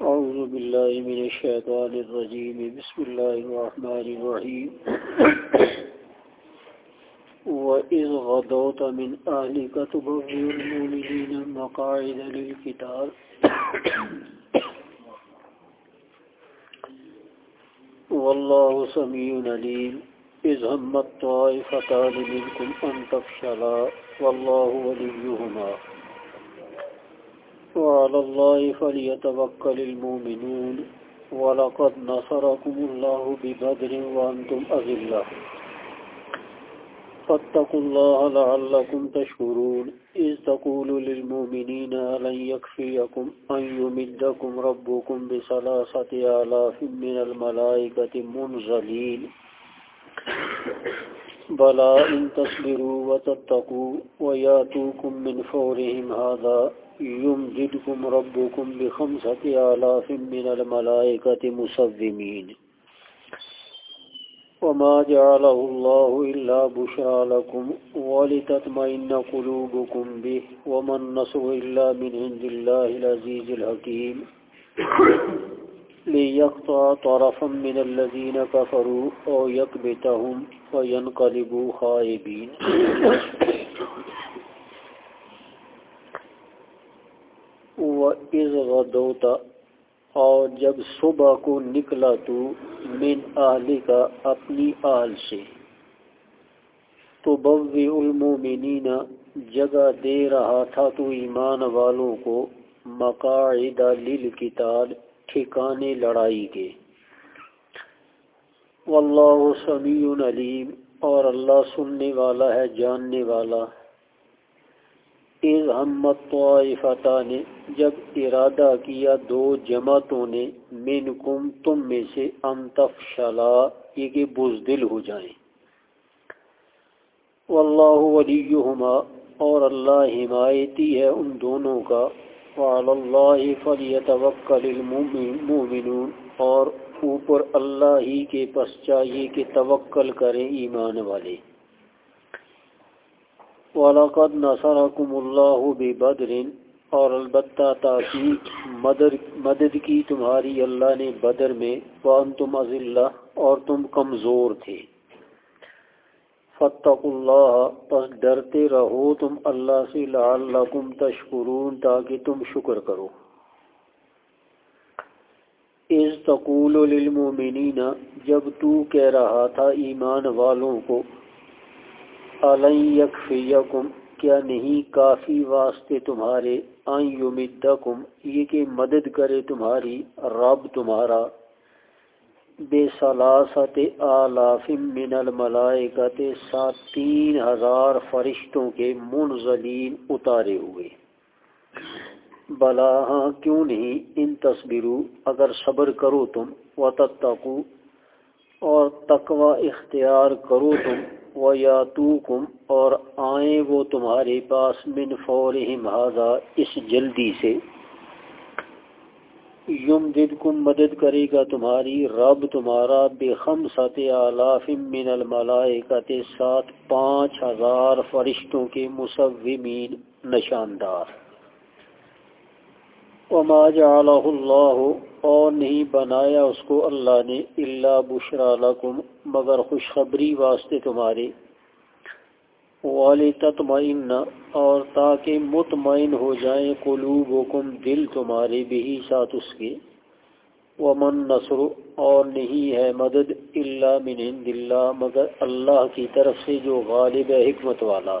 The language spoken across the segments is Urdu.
أعوذ بالله من الشيطان الرجيم. بسم الله الرحمن الرحيم. وإذ غدوت من أهلك تبغي المؤمنين مقاعد للكتاب والله سميع عليم. إذ هم الطائفتان منكم أن تفشلا. والله وليهما. وعلى الله فليتوكل المؤمنون ولقد نصركم الله ببدر وأنتم أذلة. فاتقوا الله لعلكم تشكرون. إذ تقولوا للمؤمنين ألن يكفيكم أن يمدكم ربكم بثلاثة آلاف من الملائكة منزلين. بلى إن تصبروا وتتقوا وياتوكم من فورهم هذا يمددكم ربكم بخمسة آلاف من الملائكة مسذمين وما جعله الله إلا بشرى لكم ولتطمئن قلوبكم به وما النصر إلا من عند الله العزيز الحكيم. ليقطع طرفا من الذين كفروا أو يكبتهم فينقلبوا خائبين. غَدَوْتَ اور جب صبح کو نکلا تو من آلی کا اپنی آل سے۔ تو بوی المومنین، جگہ دے رہا تھا تو ایمان والوں کو مقاعد للکتال ٹھکانے لڑائی کے۔ واللہ سمیع علیم، اور اللہ سننے والا ہے، جاننے والا۔ ہمت طائفتہ نے جب ارادہ کیا دو جماعتوں نے، منکم تم میں سے انتف شلا یہ کہ بزدل ہو جائیں۔ واللہ ولیہما، اور اللہ حمایتی ہے ان دونوں کا۔ وعلى اللہ فلیتوکل المؤمنون اور اوپر اللہ ہی کے پس چاہیے کہ توکل کریں ایمان والے۔ وَلَقَدْ نَصَرَكُمُ اللَّهُ بِبَدْرٍ، اور البتہ تاکید مدد کی تمہاری اللہ نے بدر میں وَأَنْتُمْ أَذِلَّةٌ اور تم کمزور تھے۔ فَاتَّقُوا اللَّهَ پس ڈرتے رہو تم اللہ سے لَعَلَّكُمْ تَشْكُرُونَ تاکہ تم شکر کرو۔ اِذْ تَقُولُ لِلْمُؤْمِنِينَ جب تو کہہ رہا تھا ایمان والوں کو یکفیکم کیا نہیں، کافی واسطے تمہارے آئیں یہ کہ مدد کرے تمہاری، رب تمہارا۔ بے سلاست آلاف من الملائکت، سات، تین ہزار فرشتوں کے منزلین اتارے ہوئے۔ بلا ہاں کیوں نہیں؟ ان تصبروں اگر صبر کرو تم و تتقو اور تقوی اختیار کرو تم۔ و یا اور آئیں وہ تمہارے پاس من فورہم حاضا اس جلدی سے۔ یم دد کم مدد کرے گا تمہاری رب، تمہارا بے خم ست آلاف من الملائکت ساتھ پانچ ہزار فرشتوں کے مصومین نشاندار۔ وما جعلہ اللہ اور نہیں بنایا اس کو اللہ نے اللہ بشرا لکم مگر خوشخبری واسطے تمہارے۔ والی تطمئن، اور تاکہ مطمئن ہو جائیں قلوب حکم دل تمہارے بھی ساتھ اس کے۔ ومن نصر، اور نہیں ہے مدد اللہ من عند اللہ، مگر اللہ کی طرف سے جو غالب حکمت والا۔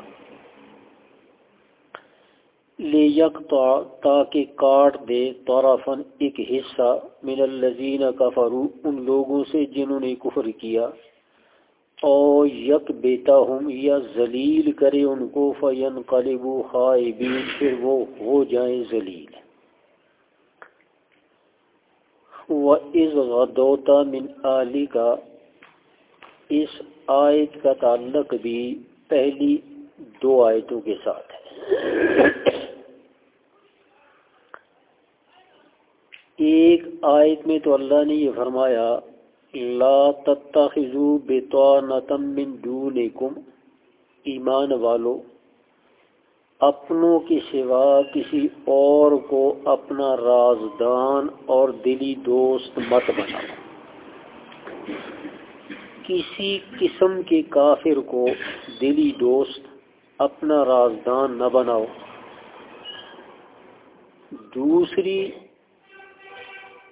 لے یکتا تاکہ کاٹ دے طرفن ایک حصہ۔ من الذین کفروا، ان لوگوں سے جنہوں نے کفر کیا۔ او یک بیتا ہم یا ذلیل کرے ان کو فینقلبوا خائبین پھر وہ ہو جائیں ذلیل۔ وَإِذْ غَدَوْتَ مِنْ آلِ کا اس آیت کا تعلق بھی پہلی دو آیتوں کے ساتھ ہے۔ ایک آیت میں تو اللہ نے یہ فرمایا، لا تتخذوا بطانتا من دونکم ایمان والو، اپنوں کے سوا کسی اور کو اپنا رازدان اور دلی دوست مت بناؤ۔ کسی قسم کے کافر کو دلی دوست اپنا رازدان نہ بناؤ۔ دوسری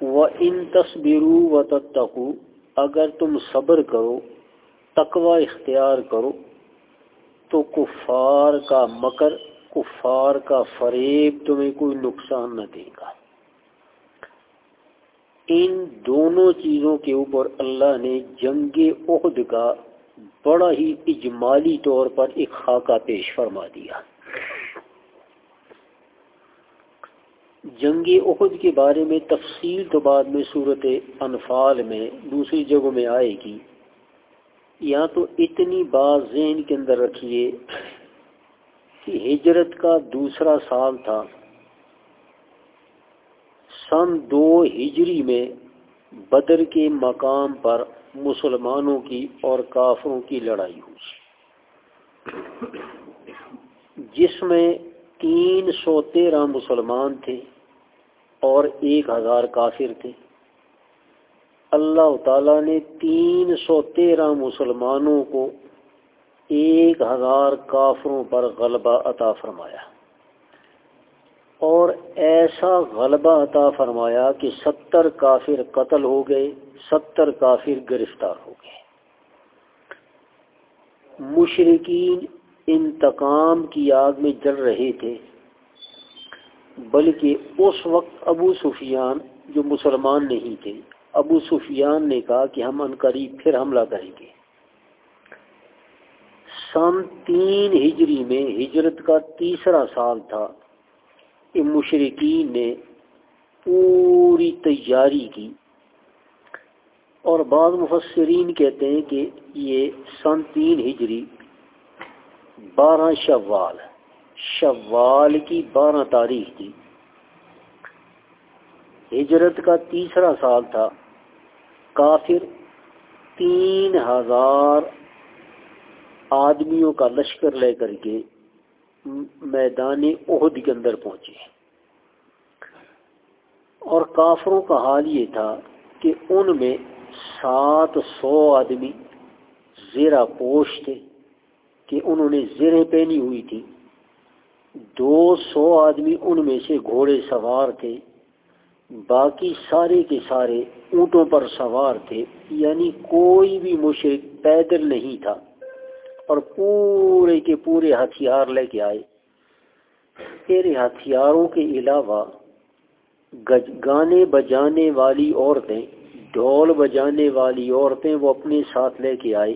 و ان تصبرو و تتقو اگر تم صبر کرو، تقوی اختیار کرو، تو کفار کا مکر، کفار کا فریب تمہیں کوئی نقصان نہ دے گا۔ ان دونوں چیزوں کے اوپر اللہ نے جنگ عہد کا بڑا ہی اجمالی طور پر ایک خاکہ پیش فرما دیا۔ جنگ عہد کے بارے میں تفصیل تو بعد میں صورت انفال میں دوسری جگہوں میں آئے گی۔ یا تو اتنی بات ذہن کے اندر رکھیے کہ ہجرت کا دوسرا سال تھا۔ سن دو ہجری میں بدر کے مقام پر مسلمانوں کی اور کافروں کی لڑائی ہوئی۔ جس میں تین سو تیرہ مسلمان تھے اور ایک ہزار کافر تھے۔ اللہ تعالیٰ نے تین سو تیرہ مسلمانوں کو ایک ہزار کافروں پر غلبہ عطا فرمایا۔ اور ایسا غلبہ عطا فرمایا کہ ستر کافر قتل ہو گئے، ستر کافر گرفتار ہو گئے۔ مشرقین انتقام کی آگ میں جل رہے تھے، بلکہ اس وقت ابو سفیان جو مسلمان نہیں تھے، ابو سفیان نے کہا کہ ہم ان قریب پھر حملہ کریں گے۔ سن تین ہجری میں ہجرت کا تیسرا سال تھا کہ مشرقین نے پوری تیاری کی۔ اور بعض مفسرین کہتے ہیں کہ یہ سن تین ہجری بارہ شوال. شوال کی بارہ تاریخ تھی. ہجرت کا تیسرا سال تھا. کافر تین ہزار آدمیوں کا لشکر لے کر کے میدان عہد کے اندر پہنچے. اور کافروں کا حال یہ تھا کہ ان میں سات سو آدمی زیرہ پوش تھے. کہ انہوں نے زیریں پہنی ہوئی تھی دو سو آدمی ان میں سے گھوڑے سوار تھے، باقی سارے کے سارے اونٹوں پر سوار تھے یعنی کوئی بھی مشرق پیدل نہیں تھا۔ اور پورے کے پورے ہتھیار لے کے آئے۔ تیرے ہتھیاروں کے علاوہ گانے بجانے والی عورتیں، ڈھول بجانے والی عورتیں وہ اپنے ساتھ لے کے آئے۔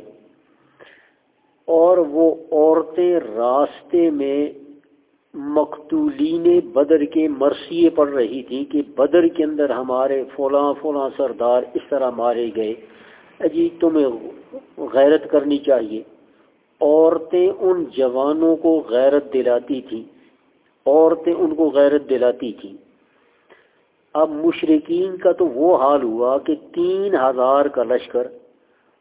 اور وہ عورتیں راستے میں مقتولین بدر کے مرثیے پڑ رہی تھی کہ بدر کے اندر ہمارے فلاں فلاں سردار اس طرح مارے گئے۔ اجی تمہیں غیرت کرنی چاہیے۔ عورتیں ان جوانوں کو غیرت دلاتی تھیں۔ عورتیں ان کو غیرت دلاتی تھیں۔ اب مشرقین کا تو وہ حال ہوا کہ تین ہزار کا لشکر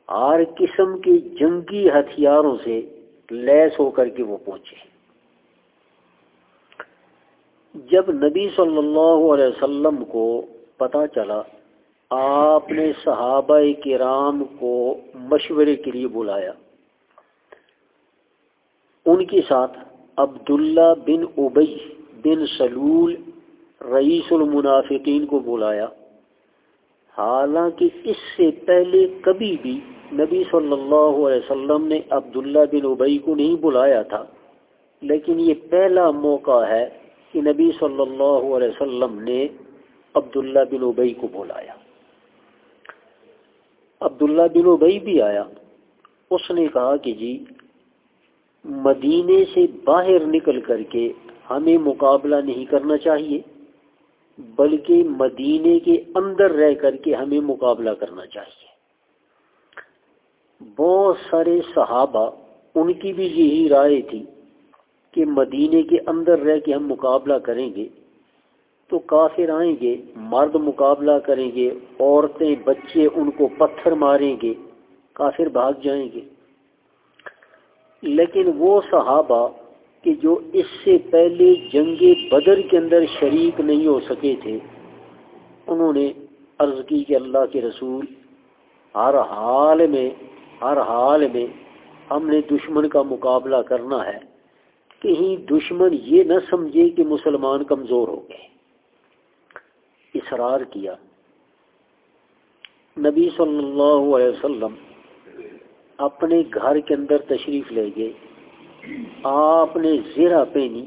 ہر قسم کے جنگی ہتھیاروں سے لیس ہو کر کے وہ پہنچے۔ جب نبی صلی اللہ علیہ وسلم کو پتہ چلا، آپ نے صحابہ کرام کو مشورے کے لیے بلایا۔ ان کے ساتھ عبداللہ بن ابئی بن سلول رئیس المنافقین کو بلایا۔ حالانکہ اس سے پہلے کبھی بھی نبی صلی اللہ علیہ وسلم نے عبداللہ بن ابئی کو نہیں بلایا تھا، لیکن یہ پہلا موقع ہے کہ نبی صلی اللہ علیہ وسلم نے عبداللہ بن ابئی کو بلایا۔ عبداللہ بن ابئی بھی آیا۔ اس نے کہا کہ جی مدینے سے باہر نکل کر کے ہمیں مقابلہ نہیں کرنا چاہیے۔ بلکہ مدینے کے اندر رہ کر کے ہمیں مقابلہ کرنا چاہیے۔ بہت سارے صحابہ ان کی بھی یہی رائے تھی کہ مدینے کے اندر رہ کے ہم مقابلہ کریں گے تو کافر آئیں گے، مرد مقابلہ کریں گے، عورتیں، بچے ان کو پتھر ماریں گے، کافر بھاگ جائیں گے۔ لیکن وہ صحابہ کہ جو اس سے پہلے جنگ بدر کے اندر شریک نہیں ہو سکے تھے، انہوں نے عرض کی کہ اللہ کے رسول، ہر حال میں، ہر حال میں ہم نے دشمن کا مقابلہ کرنا ہے۔ کہیں دشمن یہ نہ سمجھے کہ مسلمان کمزور ہو گئے۔ اصرار کیا۔ نبی صلی اللہ علیہ وسلم اپنے گھر کے اندر تشریف لے گئے۔ آپ نے زیرہ پہنی،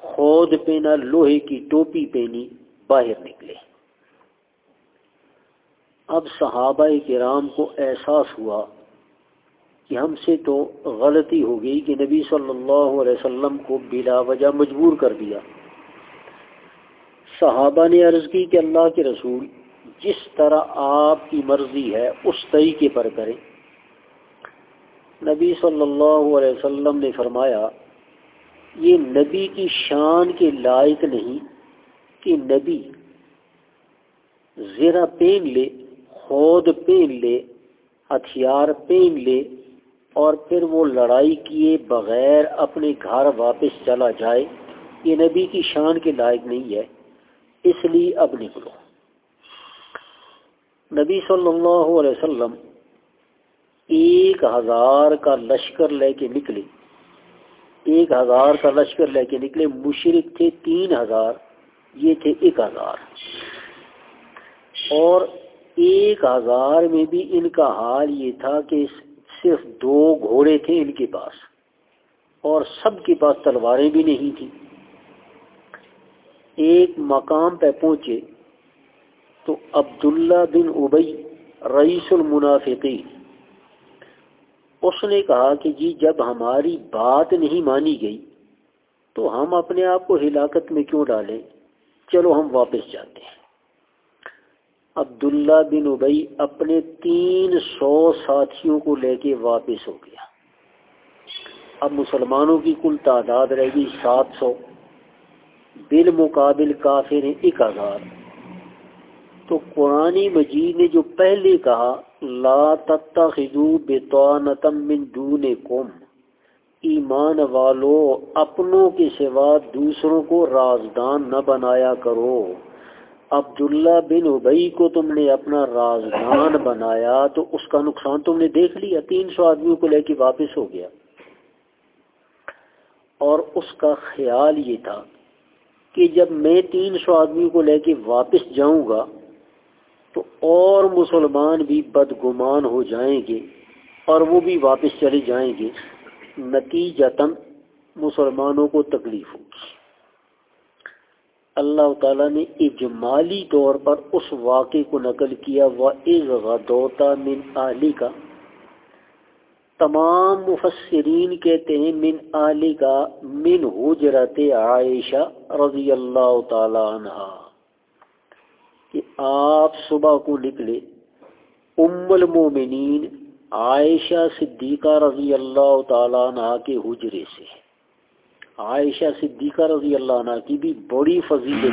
خود پہنا، لوہے کی ٹوپی پہنی، باہر نکلے۔ اب صحابہ کرام کو احساس ہوا کہ ہم سے تو غلطی ہو گئی کہ نبی صلی اللہ علیہ وسلم کو بلا وجہ مجبور کر دیا۔ صحابہ نے عرض کی کہ اللہ کے رسول جس طرح آپ کی مرضی ہے، اس طریقے پر کریں۔ نبی صلی اللہ علیہ وسلم نے فرمایا، یہ نبی کی شان کے لائق نہیں کہ نبی زیرہ پین لے، خود پین لے، ہتھیار پین لے اور پھر وہ لڑائی کیے بغیر اپنے گھر واپس چلا جائے۔ یہ نبی کی شان کے لائق نہیں ہے، اس لیے اب نکلو۔ نبی صلی اللہ علیہ وسلم ایک ہزار کا لشکر لے کے نکلے۔ ایک ہزار کا لشکر لے کے نکلے مشرق تھے تین ہزار، یہ تھے ایک ہزار۔ اور ایک ہزار میں بھی ان کا حال یہ تھا کہ صرف دو گھوڑے تھے ان کے پاس، اور سب کے پاس تلواریں بھی نہیں تھیں۔ ایک مقام پہ پہنچے تو عبداللہ بن ابئی رئیس المنافقی اس نے کہا کہ جی جب ہماری بات نہیں مانی گئی تو ہم اپنے آپ کو ہلاکت میں کیوں ڈالیں؟ چلو ہم واپس جاتے ہیں۔ عبداللہ بن ابئی اپنے تین سو ساتھیوں کو لے کے واپس ہو گیا۔ اب مسلمانوں کی کل تعداد رہ گئی سات سو۔ بالمقابل کافر ہیں ایک ہزار۔ تو قرآن مجید نے جو پہلے کہا لا تتخذو بطانتم من دونکم ایمان والو، اپنوں کے سوا دوسروں کو رازدان نہ بنایا کرو. عبداللہ بن ابئی کو تم نے اپنا رازدان بنایا، تو اس کا نقصان تم نے دیکھ لیا، تین سو آدمیوں کو لے کے واپس ہو گیا. اور اس کا خیال یہ تھا کہ جب میں تین سو آدمی کو لے کے واپس جاؤں گا تو اور مسلمان بھی بدگمان ہو جائیں گے اور وہ بھی واپس چلے جائیں گے، نتیجتاً مسلمانوں کو تکلیف ہوگی۔ اللہ تعالیٰ نے اجمالی طور پر اس واقعے کو نقل کیا وہ از غدوتا من علی کا تمام مفسرین کہتے ہیں، من علی کا من حجرت عائشہ رضی اللہ تعالی عنہ کہ آپ صبح کو نکلے، ام المومنین عائشہ صدیقہ رضی اللہ تعالیٰ عنہ کے حجرے سے۔ عائشہ صدیقہ رضی اللہ عنہ کی بھی بڑی فضیلت